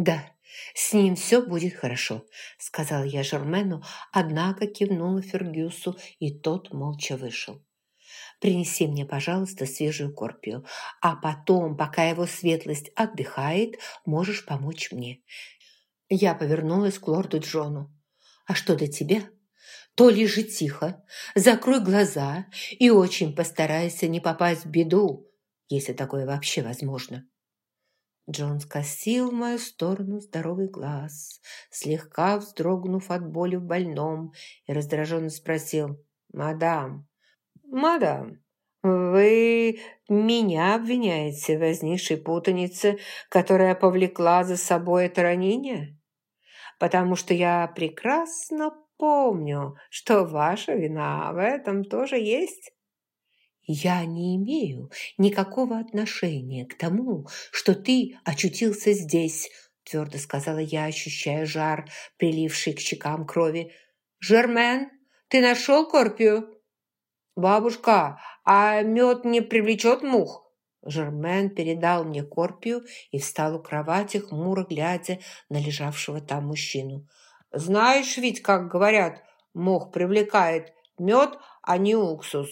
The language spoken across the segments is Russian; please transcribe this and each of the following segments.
«Да, с ним все будет хорошо», – сказала я Жермену, однако кивнула Фергюсу, и тот молча вышел. «Принеси мне, пожалуйста, свежую корпию, а потом, пока его светлость отдыхает, можешь помочь мне». Я повернулась к лорду Джону. «А что до тебя?» то лежи тихо, закрой глаза и очень постарайся не попасть в беду, если такое вообще возможно. Джон скосил в мою сторону здоровый глаз, слегка вздрогнув от боли в больном, и раздраженно спросил «Мадам, мадам, вы меня обвиняете в возникшей путанице, которая повлекла за собой это ранение? Потому что я прекрасно помню, что ваша вина в этом тоже есть». «Я не имею никакого отношения к тому, что ты очутился здесь», твердо сказала я, ощущая жар, приливший к щекам крови. «Жермен, ты нашел Корпию?» «Бабушка, а мед не привлечет мух?» Жермен передал мне Корпию и встал у кровати, хмуро глядя на лежавшего там мужчину. «Знаешь ведь, как говорят, мух привлекает мед, а не уксус».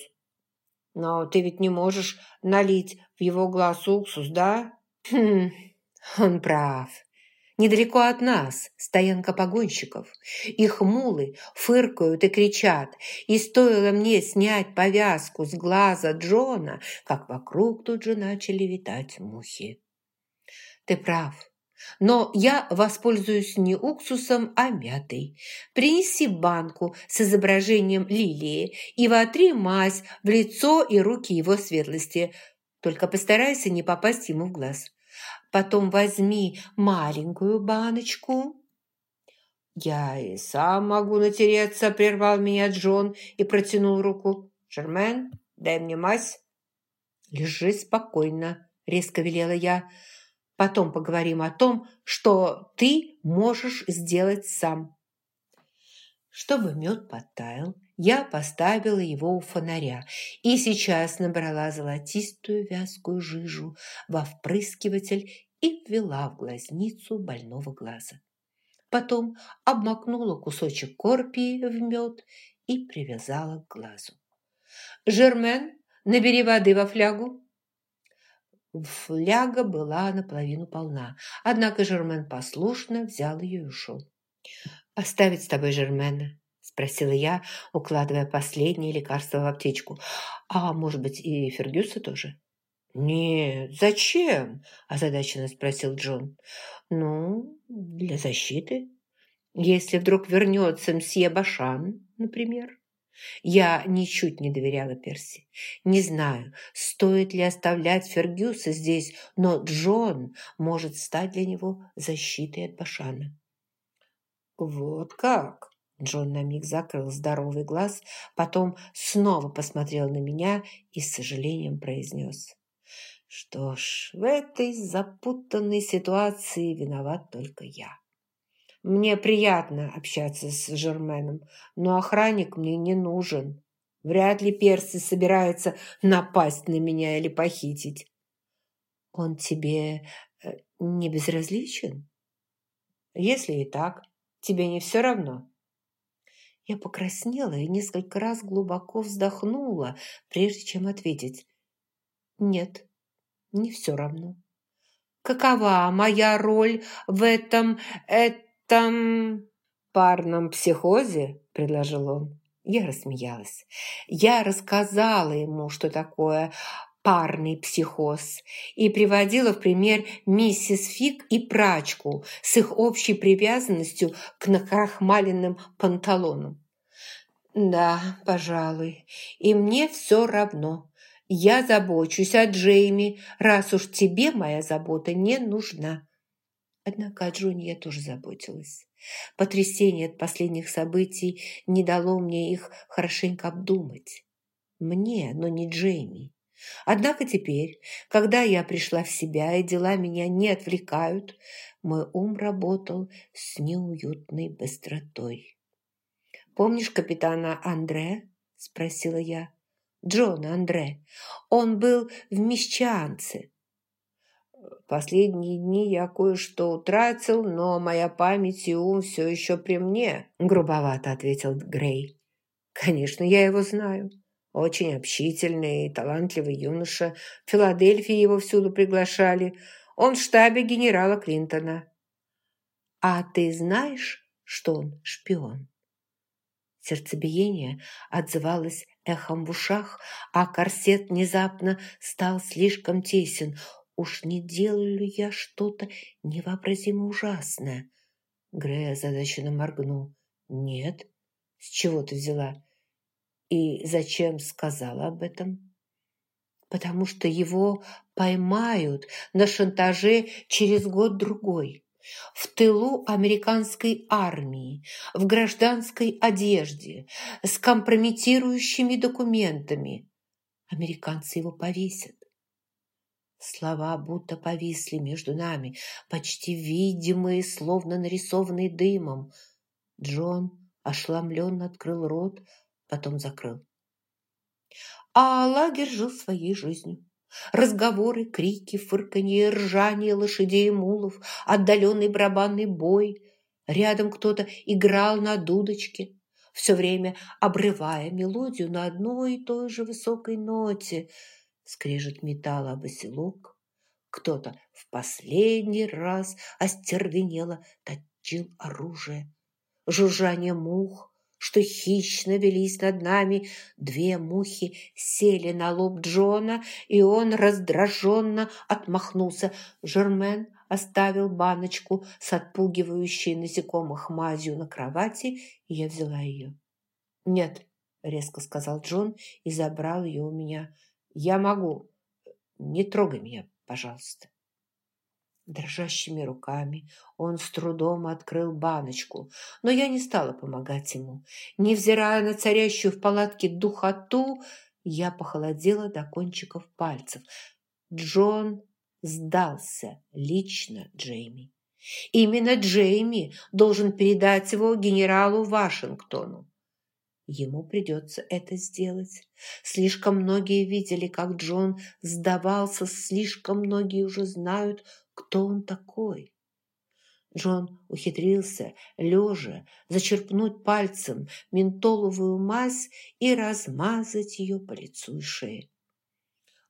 Но ты ведь не можешь налить в его глаз уксус, да? Хм, он прав. Недалеко от нас стоянка погонщиков. Их мулы фыркают и кричат. И стоило мне снять повязку с глаза Джона, как вокруг тут же начали витать мухи. Ты прав. Но я воспользуюсь не уксусом, а мятой. Принеси банку с изображением лилии и вотри мазь в лицо и руки его светлости. Только постарайся не попасть ему в глаз. Потом возьми маленькую баночку. «Я и сам могу натереться», – прервал меня Джон и протянул руку. «Жермен, дай мне мазь». «Лежи спокойно», – резко велела я. Потом поговорим о том, что ты можешь сделать сам. Чтобы мед подтаял, я поставила его у фонаря и сейчас набрала золотистую вязкую жижу во впрыскиватель и ввела в глазницу больного глаза. Потом обмакнула кусочек корпии в мед и привязала к глазу. «Жермен, набери воды во флягу», Фляга была наполовину полна, однако Жермен послушно взял ее и ушел. «Оставить с тобой Жермена?» – спросила я, укладывая последнее лекарство в аптечку. «А может быть, и Фергюса тоже?» «Нет, зачем?» – озадаченно спросил Джон. «Ну, для защиты. Если вдруг вернется мсье Башан, например». Я ничуть не доверяла Перси. Не знаю, стоит ли оставлять Фергюса здесь, но Джон может стать для него защитой от Башана. «Вот как!» Джон на миг закрыл здоровый глаз, потом снова посмотрел на меня и с сожалением произнес. «Что ж, в этой запутанной ситуации виноват только я». Мне приятно общаться с Жерменом, но охранник мне не нужен. Вряд ли Перси собирается напасть на меня или похитить. Он тебе э, не безразличен? Если и так, тебе не все равно? Я покраснела и несколько раз глубоко вздохнула, прежде чем ответить. Нет, не все равно. Какова моя роль в этом... этом там парном психозе?» – предложил он. Я рассмеялась. Я рассказала ему, что такое парный психоз и приводила в пример миссис Фиг и прачку с их общей привязанностью к накрахмаленным панталонам. «Да, пожалуй, и мне все равно. Я забочусь о Джейми, раз уж тебе моя забота не нужна». Однако о Джоне я тоже заботилась. Потрясение от последних событий не дало мне их хорошенько обдумать. Мне, но не Джейми. Однако теперь, когда я пришла в себя и дела меня не отвлекают, мой ум работал с неуютной быстротой. «Помнишь капитана Андре?» – спросила я. «Джона Андре. Он был в Мещанце. Последние дни я кое-что утратил, но моя память и ум все еще при мне», – грубовато ответил Грей. «Конечно, я его знаю. Очень общительный и талантливый юноша. В Филадельфии его всюду приглашали. Он в штабе генерала Клинтона». «А ты знаешь, что он шпион?» Сердцебиение отзывалось эхом в ушах, а корсет внезапно стал слишком тесен. Уж не делаю ли я что-то невообразимо ужасное? Грей озадаченно моргнул. «Нет. С чего ты взяла? И зачем сказала об этом?» «Потому что его поймают на шантаже через год-другой» в тылу американской армии, в гражданской одежде, с компрометирующими документами. Американцы его повесят. Слова будто повисли между нами, почти видимые, словно нарисованные дымом. Джон ошеломленно открыл рот, потом закрыл. А лагерь жил своей жизнью. Разговоры, крики, фырканье, ржание лошадей и мулов, отдаленный барабанный бой. Рядом кто-то играл на дудочке, все время обрывая мелодию на одной и той же высокой ноте. Скрежет металла об оселок. Кто-то в последний раз остервенело точил оружие. Жужжание мух, что хищно велись над нами. Две мухи сели на лоб Джона, и он раздраженно отмахнулся. Жермен оставил баночку с отпугивающей насекомых мазью на кровати, и я взяла ее. «Нет», — резко сказал Джон и забрал ее у меня. «Я могу. Не трогай меня, пожалуйста». Дрожащими руками он с трудом открыл баночку, но я не стала помогать ему. Невзирая на царящую в палатке духоту, я похолодела до кончиков пальцев. Джон сдался лично Джейми. Именно Джейми должен передать его генералу Вашингтону. Ему придется это сделать. Слишком многие видели, как Джон сдавался, слишком многие уже знают, кто он такой. Джон ухитрился, лежа, зачерпнуть пальцем ментоловую мазь и размазать ее по лицу и шее.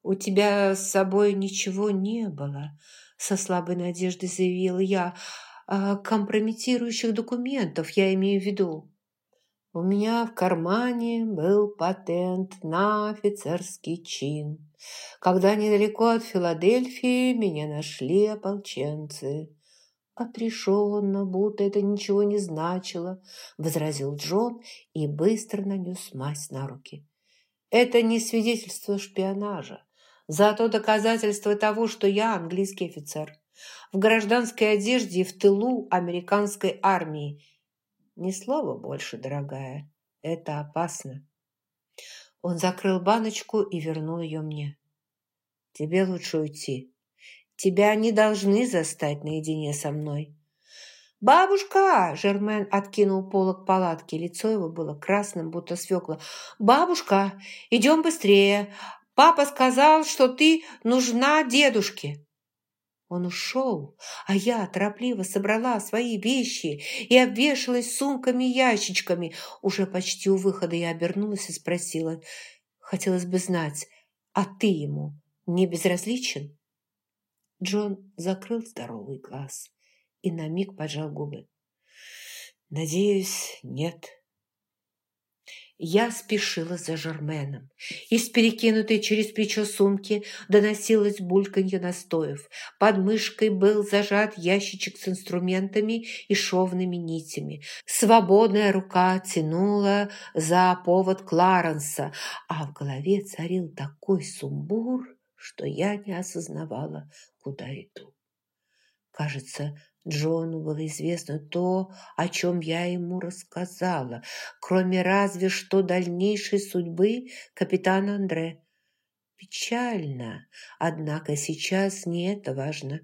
«У тебя с собой ничего не было», — со слабой надеждой заявила я. «А компрометирующих документов я имею в виду». У меня в кармане был патент на офицерский чин. Когда недалеко от Филадельфии меня нашли ополченцы. «Отрешенно, будто это ничего не значило», — возразил Джон и быстро нанес мазь на руки. «Это не свидетельство шпионажа, зато доказательство того, что я английский офицер. В гражданской одежде и в тылу американской армии ни слова больше, дорогая. Это опасно. Он закрыл баночку и вернул ее мне. Тебе лучше уйти. Тебя не должны застать наедине со мной. «Бабушка!» – Жермен откинул полок палатки. Лицо его было красным, будто свекла. «Бабушка, идем быстрее! Папа сказал, что ты нужна дедушке!» Он ушел, а я торопливо собрала свои вещи и обвешалась сумками и ящичками. Уже почти у выхода я обернулась и спросила. Хотелось бы знать, а ты ему не безразличен? Джон закрыл здоровый глаз и на миг поджал губы. «Надеюсь, нет». Я спешила за Жерменом. Из перекинутой через плечо сумки доносилось бульканье настоев. Под мышкой был зажат ящичек с инструментами и шовными нитями. Свободная рука тянула за повод Кларенса, а в голове царил такой сумбур, что я не осознавала, куда иду. Кажется, Джону было известно то, о чем я ему рассказала, кроме разве что дальнейшей судьбы капитана Андре. Печально, однако сейчас не это важно.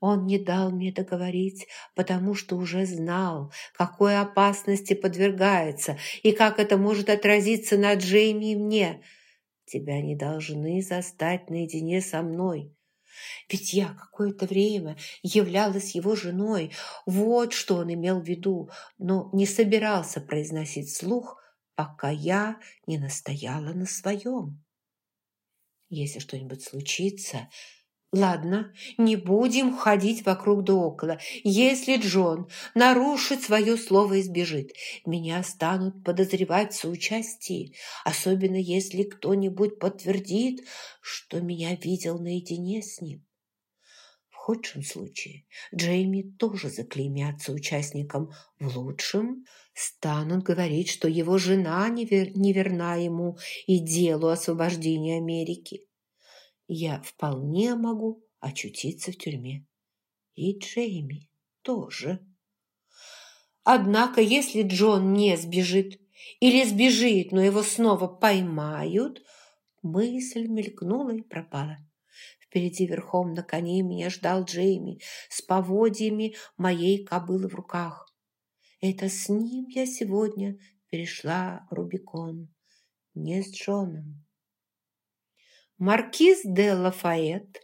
Он не дал мне договорить, потому что уже знал, какой опасности подвергается и как это может отразиться на Джейми и мне. Тебя не должны застать наедине со мной. Ведь я какое-то время являлась его женой. Вот что он имел в виду, но не собирался произносить слух, пока я не настояла на своем. Если что-нибудь случится, Ладно, не будем ходить вокруг да около. Если Джон нарушит свое слово и сбежит, меня станут подозревать в соучастии, особенно если кто-нибудь подтвердит, что меня видел наедине с ним. В худшем случае Джейми тоже заклеймят соучастником, в лучшем станут говорить, что его жена невер... неверна ему и делу освобождения Америки я вполне могу очутиться в тюрьме. И Джейми тоже. Однако, если Джон не сбежит или сбежит, но его снова поймают, мысль мелькнула и пропала. Впереди верхом на коне меня ждал Джейми с поводьями моей кобылы в руках. Это с ним я сегодня перешла Рубикон, не с Джоном. Маркиз де Лафайет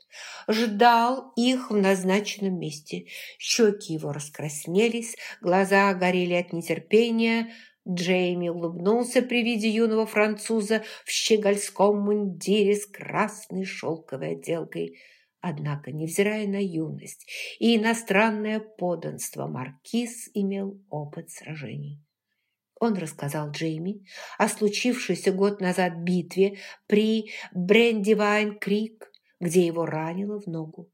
ждал их в назначенном месте. Щеки его раскраснелись, глаза горели от нетерпения. Джейми улыбнулся при виде юного француза в щегольском мундире с красной шелковой отделкой. Однако, невзирая на юность и иностранное подданство, маркиз имел опыт сражений. Он рассказал Джейми о случившейся год назад битве при Брендивайн-Крик, где его ранило в ногу.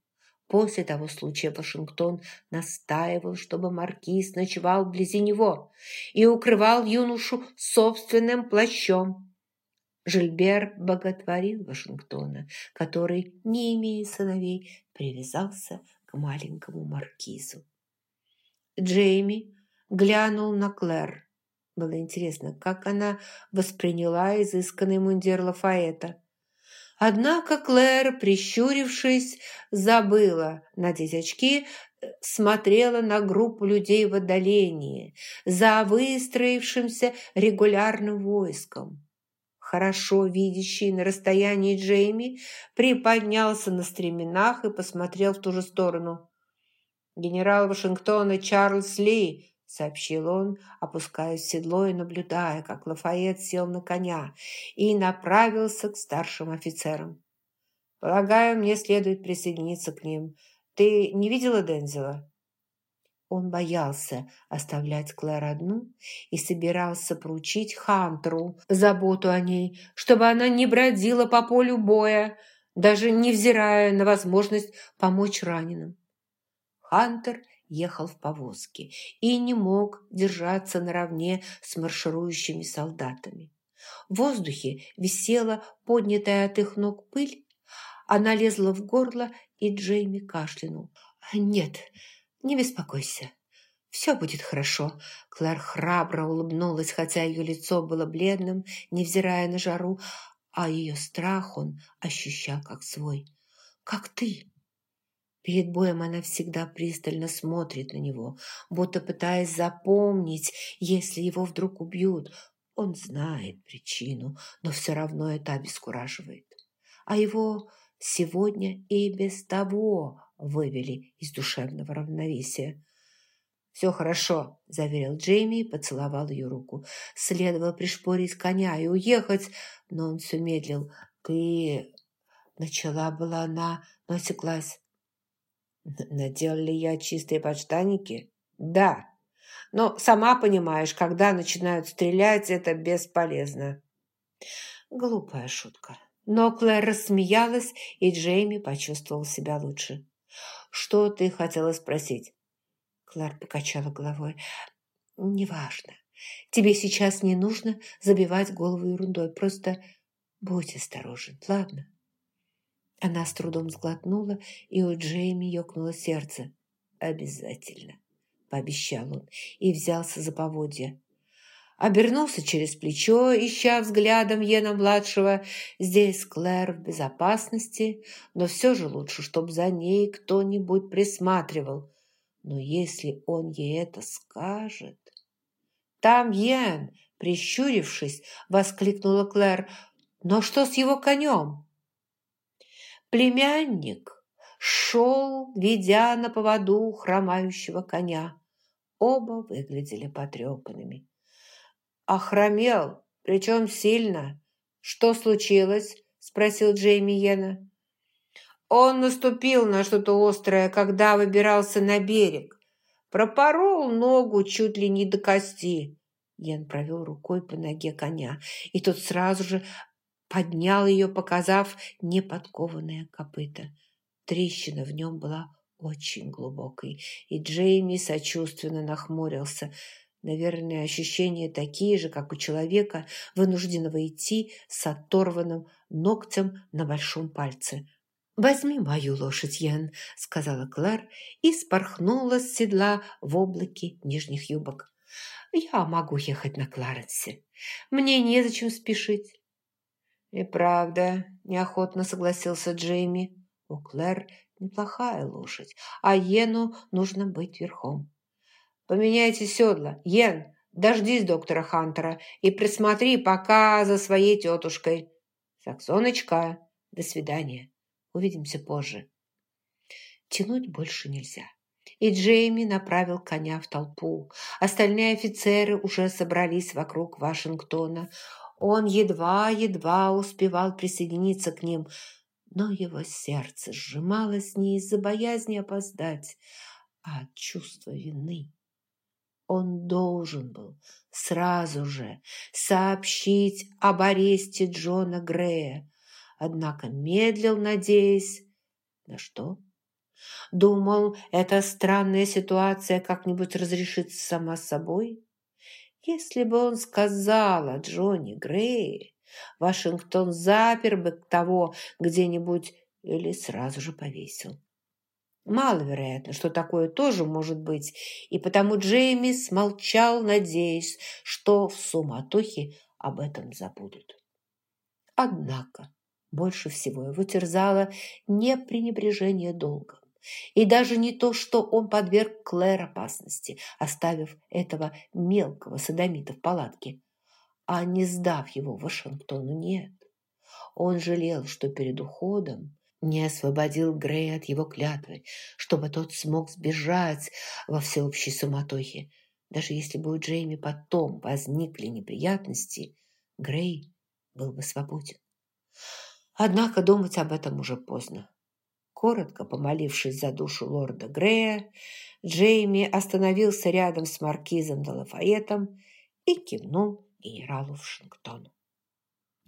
После того случая Вашингтон настаивал, чтобы маркиз ночевал вблизи него и укрывал юношу собственным плащом. Жильбер боготворил Вашингтона, который, не имея сыновей, привязался к маленькому маркизу. Джейми глянул на Клэр. Было интересно, как она восприняла изысканный мундир Лафаэта. Однако Клэр, прищурившись, забыла надеть очки, смотрела на группу людей в отдалении, за выстроившимся регулярным войском. Хорошо видящий на расстоянии Джейми приподнялся на стременах и посмотрел в ту же сторону. Генерал Вашингтона Чарльз Ли – сообщил он, опускаясь в седло и наблюдая, как Лафайет сел на коня и направился к старшим офицерам. «Полагаю, мне следует присоединиться к ним. Ты не видела Дензела?» Он боялся оставлять Клэр одну и собирался поручить Хантеру заботу о ней, чтобы она не бродила по полю боя, даже невзирая на возможность помочь раненым. Хантер – ехал в повозке и не мог держаться наравне с марширующими солдатами. В воздухе висела поднятая от их ног пыль, она лезла в горло, и Джейми кашлянул. «Нет, не беспокойся, все будет хорошо». Клэр храбро улыбнулась, хотя ее лицо было бледным, невзирая на жару, а ее страх он ощущал как свой. «Как ты?» Перед боем она всегда пристально смотрит на него, будто пытаясь запомнить, если его вдруг убьют. Он знает причину, но все равно это обескураживает. А его сегодня и без того вывели из душевного равновесия. «Все хорошо», – заверил Джейми и поцеловал ее руку. Следовало пришпорить коня и уехать, но он все медлил. «Ты...» – начала была она, но осеклась. Надел ли я чистые подштанники? Да. Но сама понимаешь, когда начинают стрелять, это бесполезно. Глупая шутка. Но Клэр рассмеялась, и Джейми почувствовал себя лучше. «Что ты хотела спросить?» Клэр покачала головой. «Неважно. Тебе сейчас не нужно забивать голову ерундой. Просто будь осторожен, ладно?» Она с трудом сглотнула, и у Джейми ёкнуло сердце. «Обязательно», – пообещал он и взялся за поводья. Обернулся через плечо, ища взглядом Йена-младшего. Здесь Клэр в безопасности, но все же лучше, чтобы за ней кто-нибудь присматривал. Но если он ей это скажет... «Там Йен!» – прищурившись, воскликнула Клэр. «Но что с его конем?» Племянник шел, ведя на поводу хромающего коня. Оба выглядели потрепанными. «Охромел, причем сильно. Что случилось?» – спросил Джейми Йена. «Он наступил на что-то острое, когда выбирался на берег. Пропорол ногу чуть ли не до кости». Йен провел рукой по ноге коня, и тот сразу же поднял ее, показав неподкованное копыто. Трещина в нем была очень глубокой, и Джейми сочувственно нахмурился. Наверное, ощущения такие же, как у человека, вынужденного идти с оторванным ногтем на большом пальце. «Возьми мою лошадь, Ян», — сказала Клар и спорхнула с седла в облаке нижних юбок. «Я могу ехать на Кларенсе. Мне незачем спешить». «И правда», – неохотно согласился Джейми. «У Клэр неплохая лошадь, а Йену нужно быть верхом». «Поменяйте седла. Йен, дождись доктора Хантера и присмотри пока за своей тетушкой. Саксоночка, до свидания. Увидимся позже». Тянуть больше нельзя. И Джейми направил коня в толпу. Остальные офицеры уже собрались вокруг Вашингтона. Он едва-едва успевал присоединиться к ним, но его сердце сжималось не из-за боязни опоздать, а от чувства вины. Он должен был сразу же сообщить об аресте Джона Грея, однако медлил, надеясь, на что? Думал, эта странная ситуация как-нибудь разрешится сама собой? Если бы он сказал о Джонни Грее, Вашингтон запер бы того где-нибудь или сразу же повесил. Маловероятно, что такое тоже может быть, и потому Джейми смолчал, надеясь, что в суматохе об этом забудут. Однако больше всего его терзало не пренебрежение долгом. И даже не то, что он подверг Клэр опасности, оставив этого мелкого садомита в палатке, а не сдав его Вашингтону, нет. Он жалел, что перед уходом не освободил Грея от его клятвы, чтобы тот смог сбежать во всеобщей суматохе. Даже если бы у Джейми потом возникли неприятности, Грей был бы свободен. Однако думать об этом уже поздно. Коротко помолившись за душу лорда Грея, Джейми остановился рядом с маркизом де Лафаэтом и кивнул генералу Вашингтону.